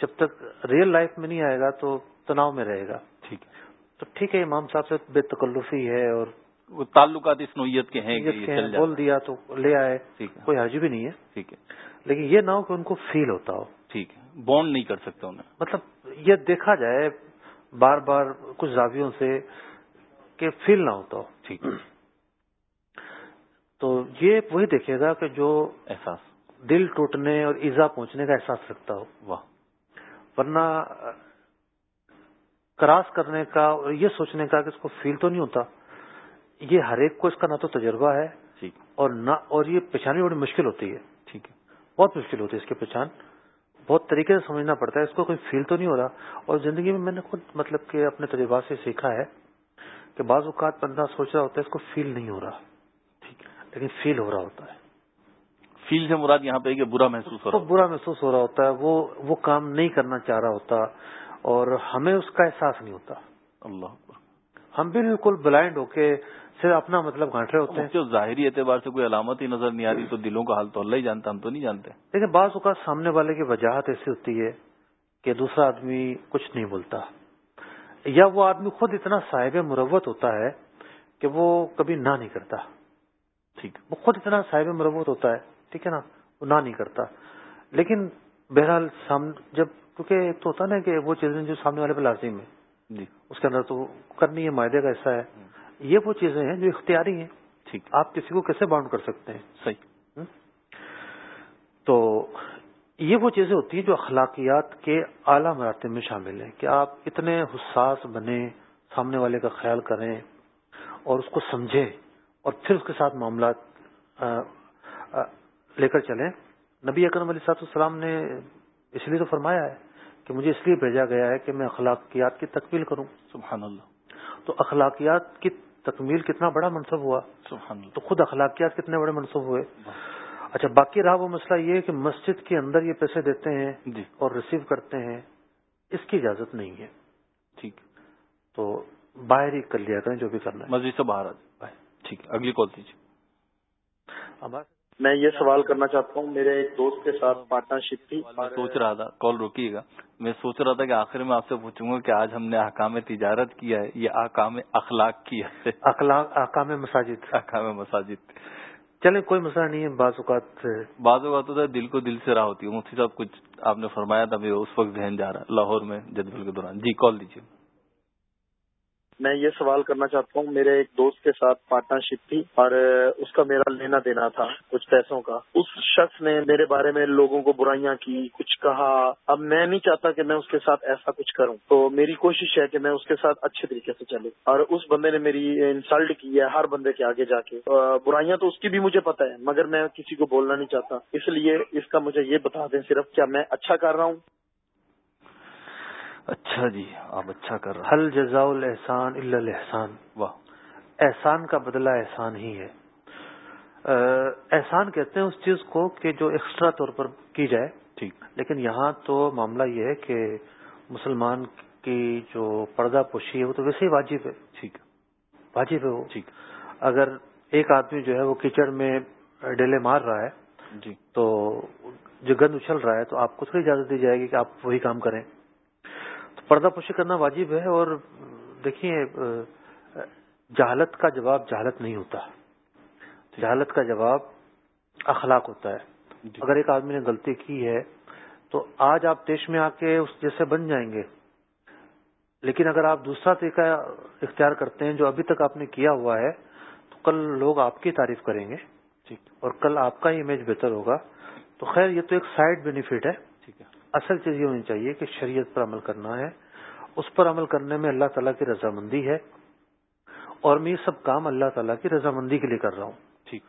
جب تک ریئل لائف میں نہیں آئے گا تو تناؤ میں رہے گا۔ ٹھیک تو ٹھیک ہے امام صاحب سے بے تکلفی ہے اور تعلقات اس نوعیت کے ہیں بول دیا تو لے آئے۔ کوئی حرج بھی نہیں ہے۔ ٹھیک ہے۔ لیکن یہ نہ ہو کہ ان کو فیل ہوتا ہو۔ ٹھیک ہے۔ بونڈ نہیں کر سکتا انہیں۔ مطلب یہ دیکھا جائے بار بار کچھ زاویوں سے کہ فیل نہ ہوتا ہو۔ ٹھیک۔ تو یہ وہی دیکھے گا کہ جو احساس۔ دل ٹوٹنے اور ایزا پہنچنے کا احساس رکھتا ہو۔ واہ۔ ورنہ کراس کرنے کا اور یہ سوچنے کا کہ اس کو فیل تو نہیں ہوتا۔ یہ ہر ایک کو اس کا نہ تو تجربہ ہے اور نہ اور یہ پہچانی بڑی مشکل ہوتی ہے۔ ٹھیک ہے۔ بہت مشکل ہوتی ہے اس کی پہچان۔ بہت طریقے سے سمجھنا پڑتا ہے۔ اس کو کوئی فیل تو نہیں ہو رہا۔ اور زندگی میں میں نے خود مطلب کہ اپنے تجربات سے سیکھا ہے۔ کہ بعض اوقات بندہ سوچ رہا ہوتا ہے اس کو فیل نہیں ہو رہا۔ ٹھیک لیکن فیل ہو رہا ہوتا ہے۔ فیل سے مراد یہاں پہ کہ برا محسوس ہو رہا برا محسوس ہو رہا ہوتا ہے وہ وہ کام نہیں کرنا چاہ رہا ہوتا اور ہمیں اس کا احساس نہیں ہوتا۔ اللہ ہم بالکل بلائنڈ ہو کے صرف اپنا مطلب گانٹ رہے ہوتے ہیں۔ جو ظاہری اعتبار سے کوئی علامت ہی نظر نہیں آ رہی تو دلوں کا حال تو اللہ ہی جانتا ہم تو نہیں جانتے۔ لیکن بعض اوقات سامنے والے کی وجاہت ایسی ہوتی ہے کہ دوسرا آدمی کچھ نہیں بولتا۔ یا وہ آدمی خود اتنا صاحب مروت ہوتا ہے کہ وہ کبھی نہ نہیں کرتا۔ ٹھیک۔ وہ خود اتنا صاحب مروت ہوتا ہے ٹھیک ہے نا؟ وہ نہ نہیں کرتا۔ لیکن بہرحال جب کیونکہ ایک تو ہوتا نا کہ وہ چیزیں جو سامنے والے پہ لازم ہے جی۔ اس کے اندر تو کرنی ہے معاہدے کا حصہ ہے۔ یہ وہ چیزیں ہیں جو اختیاری ہیں۔ ٹھیک۔ آپ کسی کو کیسے باؤنڈ کر سکتے ہیں؟ صحیح۔ تو یہ وہ چیزیں ہوتی ہیں جو اخلاقیات کے اعلیٰ مراتب میں شامل ہیں کہ آپ اتنے حساس بنے سامنے والے کا خیال کریں اور اس کو سمجھیں اور پھر اس کے ساتھ معاملات لے کر چلیں۔ نبی اکرم علیہ صاحب السلام نے اس لیے تو فرمایا ہے کہ مجھے اس لیے بھیجا گیا ہے کہ میں اخلاقیات کی تکمیل کروں۔ سبحان اللہ تو اخلاقیات کی تکمیل کتنا بڑا منصب ہوا۔ سبحان اللہ تو خود اخلاقیات کتنے بڑے منصب ہوئے۔ اچھا باقی رہا وہ مسئلہ یہ کہ مسجد کے اندر یہ پیسے دیتے ہیں جی۔ اور ریسیو کرتے ہیں اس کی اجازت نہیں ہے۔ ٹھیک۔ تو باہر ہی کر لیا کریں جو بھی کرنا ہے۔ مسجد سے باہر آ جائے ٹھیک۔ ہے اگلی کال دیجیے میں یہ سوال کرنا چاہتا ہوں میرے ایک دوست کے ساتھ پارٹنرشپ تھی۔ میں سوچ رہا تھا کال روکیے گا۔ میں سوچ رہا تھا کہ آخر میں آپ سے پوچھوں گا کہ آج ہم نے احکام تجارت کیا ہے یا احکام اخلاق کیا ہے؟ اخلاق احکام مساجد۔ احکام مساجد۔ چلے کوئی مسئلہ نہیں ہے، بعض اوقات بعض اوقات ہوتا ہے دل کو دل سے راہ ہوتی ہے۔ مفتی صاحب کچھ آپ نے فرمایا تھا اس وقت ذہن جا رہا، لاہور میں جدول کے دوران۔ جی کال دیجیے میں یہ سوال کرنا چاہتا ہوں، میرے ایک دوست کے ساتھ پارٹنرشپ تھی اور اس کا میرا لینا دینا تھا کچھ پیسوں کا۔ اس شخص نے میرے بارے میں لوگوں کو برائیاں کی، کچھ کہا۔ اب میں نہیں چاہتا کہ میں اس کے ساتھ ایسا کچھ کروں۔ تو میری کوشش ہے کہ میں اس کے ساتھ اچھے طریقے سے چلوں۔ اور اس بندے نے میری انسلٹ کی ہے ہر بندے کے آگے جا کے۔ برائیاں تو اس کی بھی مجھے پتا ہے، مگر میں کسی کو بولنا نہیں چاہتا۔ اس لیے اس کا مجھے یہ بتا دیں صرف کیا میں اچھا کر رہا ہوں؟ اچھا جی آپ اچھا کر رہے حل جزا الحسان الحسان واہ احسان کا بدلہ احسان ہی ہے۔ احسان کہتے ہیں اس چیز کو کہ جو ایکسٹرا طور پر کی جائے۔ ٹھیک۔ لیکن یہاں تو معاملہ یہ ہے کہ مسلمان کی جو پردہ پوشی ہے وہ تو ویسے ہی واجب ہے۔ ٹھیک۔ واجب ہے وہ۔ ٹھیک۔ اگر ایک آدمی جو ہے وہ کیچڑ میں ڈیلے مار رہا ہے جی۔ تو جو گند اچھل رہا ہے تو آپ کو تھوڑی اجازت دی جائے گی کہ آپ وہی کام کریں۔ پردہ پوشی کرنا واجب ہے اور دیکھیے جہالت کا جواب جہالت نہیں ہوتا۔ جہالت کا جواب اخلاق ہوتا ہے۔ جی۔ اگر ایک آدمی نے غلطی کی ہے تو آج آپ دیش میں آ کے اس جیسے بن جائیں گے۔ لیکن اگر آپ دوسرا طریقہ اختیار کرتے ہیں جو ابھی تک آپ نے کیا ہوا ہے تو کل لوگ آپ کی تعریف کریں گے۔ اور کل آپ کا امیج بہتر ہوگا۔ تو خیر یہ تو ایک سائڈ بینیفٹ ہے۔ اصل چیز یہ ہونی چاہیے کہ شریعت پر عمل کرنا ہے اس پر عمل کرنے میں اللہ تعالیٰ کی رضامندی ہے اور میں یہ سب کام اللہ تعالیٰ کی رضامندی کے لیے کر رہا ہوں۔ ٹھیک۔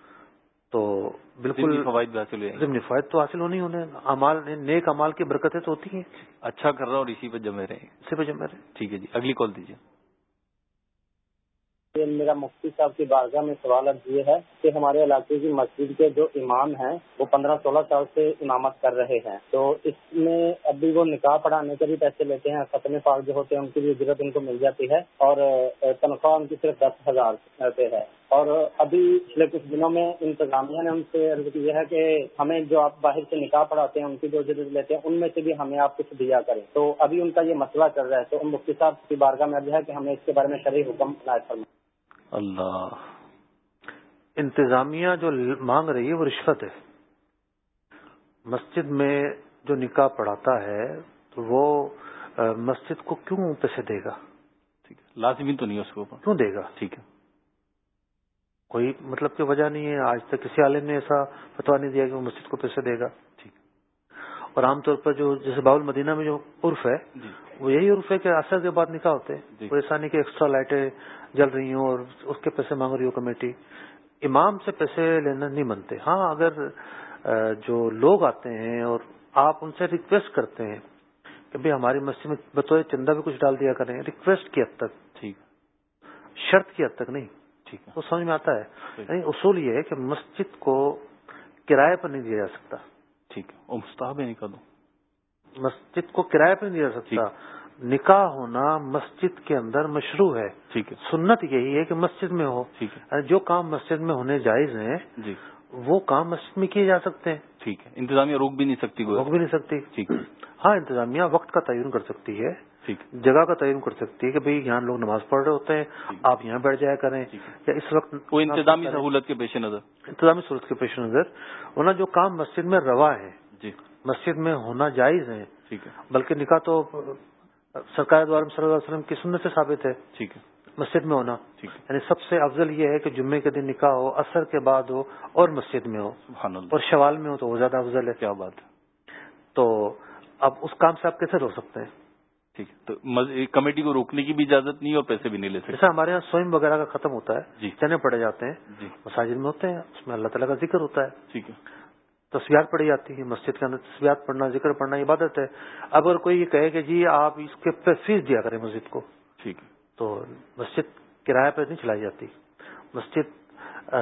تو بالکل فوائد حاصل فوائد تو حاصل ہونے ہونے امال نیک امال کی برکتیں تو ہوتی ہیں۔ اچھا کر رہا ہوں اور اسی پہ جمے رہے اسی پہ جمے رہے ٹھیک ہے جی اگلی کال دیجیے۔ میرا مفتی صاحب کی بارگاہ میں سوال یہ ہے کہ ہمارے علاقے کی مسجد کے جو امام ہیں، وہ پندرہ سولہ سال سے امامت کر رہے ہیں۔ تو اس میں ابھی وہ نکاح پڑھانے کے بھی پیسے لیتے ہیں ختم پاک جو ہوتے ہیں، ان کی بھی اجرت ان کو مل جاتی ہے اور تنخواہ ان کی صرف دس ہزار روپے ہے۔ اور ابھی پچھلے کچھ دنوں میں انتظامیہ نے ان سے عرض کی ہے کہ ہمیں جو آپ باہر سے نکاح پڑھاتے ہیں، ان کی جو اجرت لیتے ہیں، ان میں سے بھی ہمیں آپ کچھ دیا کریں۔ تو ابھی ان کا یہ مسئلہ چل رہا ہے۔ تو مفتی صاحب کی بارگاہ میں ابھی ہے کہ ہمیں اس کے بارے میں شرح حکم فرمائیں۔ اللہ۔ انتظامیہ جو مانگ رہی ہے وہ رشوت ہے۔ مسجد میں جو نکاح پڑھاتا ہے تو وہ مسجد کو کیوں پیسے دے گا؟ ٹھیک ہے۔ لازمی تو نہیں اس کو کیوں دے گا؟ ٹھیک ہے۔ کوئی مطلب کی وجہ نہیں ہے۔ آج تک کسی عالم نے ایسا فتوا نہیں دیا کہ وہ مسجد کو پیسے دے گا۔ اور عام طور پر جو جیسے باول مدینہ میں جو عرف ہے جی۔ وہ یہی عرف ہے کہ اثر کے بعد نکاح ہوتے ہیں۔ ایسا نہیں کہ ایکسٹرا لائٹیں جل رہی ہوں اور اس کے پیسے مانگ رہی ہو کمیٹی۔ امام سے پیسے لینا نہیں بنتے ہاں اگر جو لوگ آتے ہیں اور آپ ان سے ریکویسٹ کرتے ہیں کہ بھائی ہماری مسجد میں بطور چندہ بھی کچھ ڈال دیا کریں ریکویسٹ کی حد تک۔ ٹھیک۔ شرط کی حد تک نہیں۔ ٹھیک۔ وہ سمجھ میں آتا ہے۔ یعنی اصول یہ ہے کہ مسجد کو کرایہ پر نہیں دیا جا سکتا۔ ٹھیک ہے۔ وہ مستحب کر دوں مسجد کو کرایہ پر نہیں جا سکتا۔ نکاح ہونا مسجد کے اندر مشروع ہے۔ ٹھیک ہے۔ سنت یہی ہے کہ مسجد میں ہو۔ ٹھیک ہے۔ یعنی جو کام مسجد میں ہونے جائز ہیں جی۔ وہ کام مسجد میں کیے جا سکتے ہیں۔ ٹھیک ہے۔ انتظامیہ روک بھی نہیں سکتی۔ روک بھی نہیں سکتی۔ ٹھیک۔ ہے ہاں انتظامیہ وقت کا تعین کر سکتی ہے۔ جگہ کا تعین کر سکتی ہے کہ بھائی یہاں لوگ نماز پڑھ رہے ہوتے ہیں آپ یہاں بیٹھ جایا کریں۔ یا اس وقت انتظامی سہولت کے پیش نظر۔ انتظامی سہولت کے پیش نظر۔ ورنہ جو کام مسجد میں روا ہے جی۔ مسجد میں ہونا جائز ہے ٹھیک ہے۔ بلکہ نکاح تو سرکار دوارم صلی اللہ علیہ وسلم کی سنت سے ثابت ہے۔ ٹھیک ہے۔ مسجد میں ہونا۔ یعنی سب سے افضل یہ ہے کہ جمعے کے دن نکاح ہو اثر کے بعد ہو اور مسجد میں ہو۔ سبحان اللہ۔ اور شوال میں ہو تو وہ زیادہ افضل ہے۔ کیا بات ہے۔ تو اب اس کام سے آپ کیسے روک سکتے ہیں؟ ٹھیک ہے۔ تو کمیٹی کو روکنے کی بھی اجازت نہیں اور پیسے بھی نہیں لے سکتے۔ جیسے ہمارے یہاں سوئم وغیرہ کا ختم ہوتا ہے جی۔ چنے پڑے جاتے ہیں جی۔ مساجد میں ہوتے ہیں اس میں اللہ تعالیٰ کا ذکر ہوتا ہے۔ ٹھیک ہے۔ تصویرات پڑھی جاتی ہیں مسجد کے اندر تصویرات پڑھنا ذکر پڑھنا عبادت ہے۔ اگر کوئی یہ کہے کہ جی آپ اس کے پہ فیس دیا کریں مسجد کو ٹھیک ہے۔ تو مسجد کرایہ پہ نہیں چلائی جاتی۔ مسجد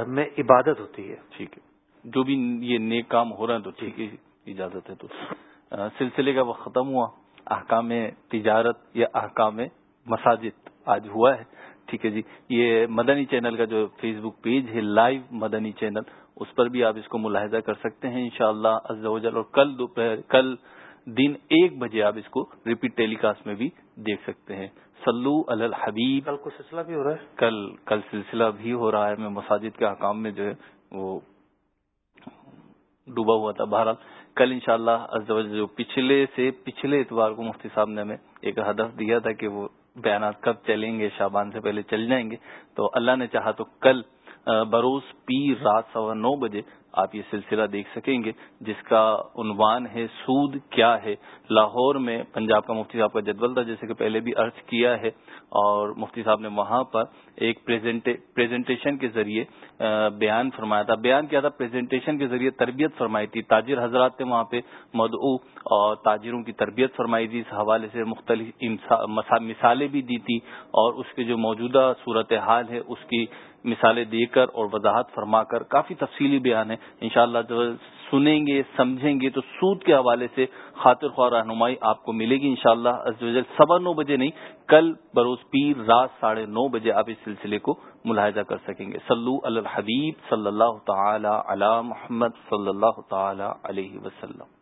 میں عبادت ہوتی ہے۔ ٹھیک ہے۔ جو بھی یہ نیک کام ہو رہا ہے تو ٹھیک ہے اجازت ہے تو۔ سلسلے کا وقت ختم ہوا۔ احکام تجارت یا احکام مساجد آج ہوا ہے۔ ٹھیک ہے جی یہ مدنی چینل کا جو فیس بک پیج ہے لائیو مدنی چینل اس پر بھی آپ اس کو ملاحظہ کر سکتے ہیں۔ انشاءاللہ شاء اللہ اور کل دوپہر کل دن ایک بجے آپ اس کو ریپیٹ ٹیلی کاسٹ میں بھی دیکھ سکتے ہیں۔ سلو الحبیب۔ کل کو سلسلہ بھی ہو رہا ہے؟ کل کل سلسلہ بھی ہو رہا ہے۔ میں مساجد کے حکام میں جو ہے وہ ڈوبا ہوا تھا۔ بہرحال کل انشاءاللہ شاء اللہ جو پچھلے سے پچھلے اتوار کو مفتی صاحب نے ہمیں ایک ہدف دیا تھا کہ وہ بیانات کب چلیں گے شابان سے پہلے چل جائیں گے۔ تو اللہ نے چاہا تو کل بروز پیر رات سوا نو بجے آپ یہ سلسلہ دیکھ سکیں گے، جس کا عنوان ہے سود کیا ہے۔ لاہور میں پنجاب کا مفتی صاحب کا جدول تھا، جیسے کہ پہلے بھی عرض کیا ہے، اور مفتی صاحب نے وہاں پر ایک پریزنٹیشن کے ذریعے بیان فرمایا تھا۔ بیان کیا تھا؟ پریزنٹیشن کے ذریعے تربیت فرمائی تھی۔ تاجر حضرات تھے وہاں پہ، مدعو اور تاجروں کی تربیت فرمائی تھی۔ اس حوالے سے مختلف مثالیں بھی دی تھی، اور اس کے جو موجودہ صورتحال ہے، اس کی مثالیں دے کر اور وضاحت فرما کر کافی تفصیلی بیان ہے انشاءاللہ جو سنیں گے، سمجھیں گے تو سود کے حوالے سے خاطر خواہ رہنمائی آپ کو ملے گی انشاءاللہ۔ شاء اللہ سوا نو بجے نہیں، کل بروز پیر رات ساڑھے نو بجے آپ اس سلسلے کو ملاحظہ کر سکیں گے۔ سلو الحبیب صلی اللہ تعالی علی محمد صلی اللہ تعالی علیہ وسلم۔